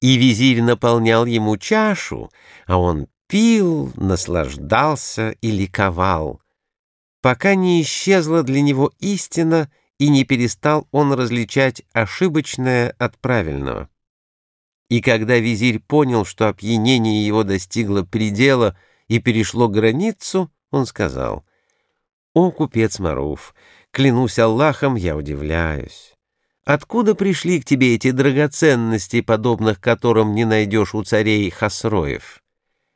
И визирь наполнял ему чашу, а он пил, наслаждался и ликовал, пока не исчезла для него истина и не перестал он различать ошибочное от правильного. И когда визирь понял, что опьянение его достигло предела и перешло границу, он сказал, «О, купец Маруф, клянусь Аллахом, я удивляюсь. Откуда пришли к тебе эти драгоценности, подобных которым не найдешь у царей Хасроев?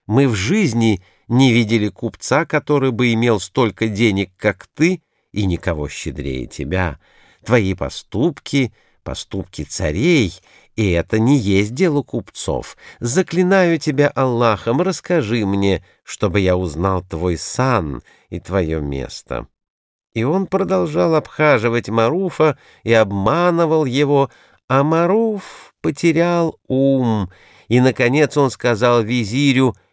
Мы в жизни не видели купца, который бы имел столько денег, как ты, и никого щедрее тебя. Твои поступки — поступки царей, и это не есть дело купцов. Заклинаю тебя Аллахом, расскажи мне, чтобы я узнал твой сан и твое место». И он продолжал обхаживать Маруфа и обманывал его, а Маруф потерял ум, и, наконец, он сказал визирю —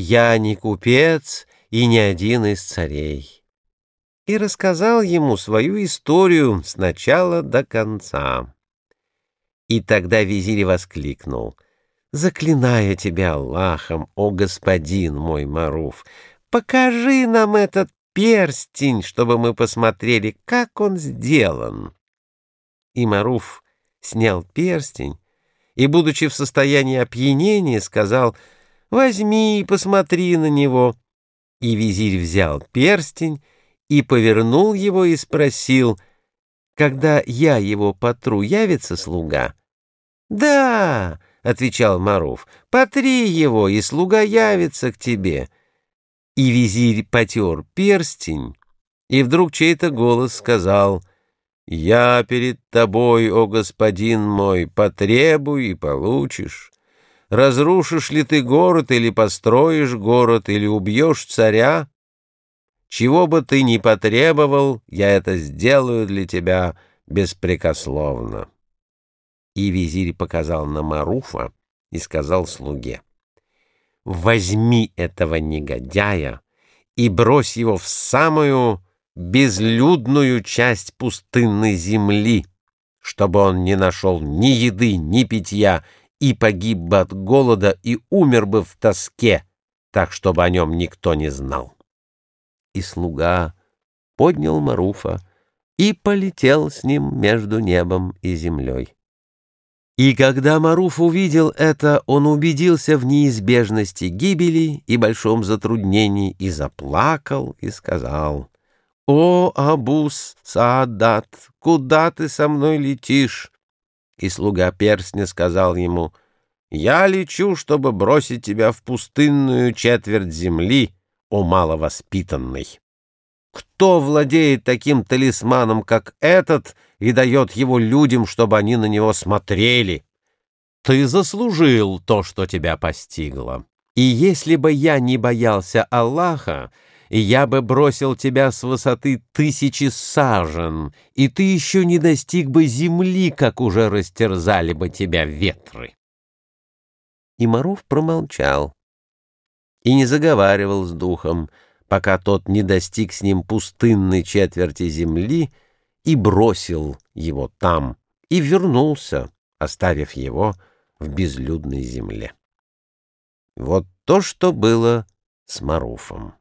я не купец и не один из царей. И рассказал ему свою историю с начала до конца. И тогда визирь воскликнул. «Заклинаю тебя Аллахом, о господин мой Маруф, покажи нам этот перстень, чтобы мы посмотрели, как он сделан». И Маруф снял перстень и, будучи в состоянии опьянения, сказал — Возьми и посмотри на него». И визирь взял перстень и повернул его и спросил, «Когда я его потру, явится слуга?» «Да», — отвечал Маруф, — «потри его, и слуга явится к тебе». И визирь потер перстень, и вдруг чей-то голос сказал, «Я перед тобой, о господин мой, потребуй и получишь». Разрушишь ли ты город или построишь город, или убьешь царя? Чего бы ты ни потребовал, я это сделаю для тебя беспрекословно. И визирь показал на Маруфа и сказал слуге, «Возьми этого негодяя и брось его в самую безлюдную часть пустынной земли, чтобы он не нашел ни еды, ни питья, и погиб бы от голода и умер бы в тоске, так, чтобы о нем никто не знал. И слуга поднял Маруфа и полетел с ним между небом и землей. И когда Маруф увидел это, он убедился в неизбежности гибели и большом затруднении, и заплакал, и сказал, «О, Абус Саадат, куда ты со мной летишь? И слуга перстня сказал ему, «Я лечу, чтобы бросить тебя в пустынную четверть земли, о маловоспитанный. Кто владеет таким талисманом, как этот, и дает его людям, чтобы они на него смотрели? Ты заслужил то, что тебя постигло. И если бы я не боялся Аллаха, я бы бросил тебя с высоты тысячи сажен, и ты еще не достиг бы земли, как уже растерзали бы тебя ветры. И Маров промолчал и не заговаривал с духом, пока тот не достиг с ним пустынной четверти земли и бросил его там, и вернулся, оставив его в безлюдной земле. Вот то, что было с Маруфом.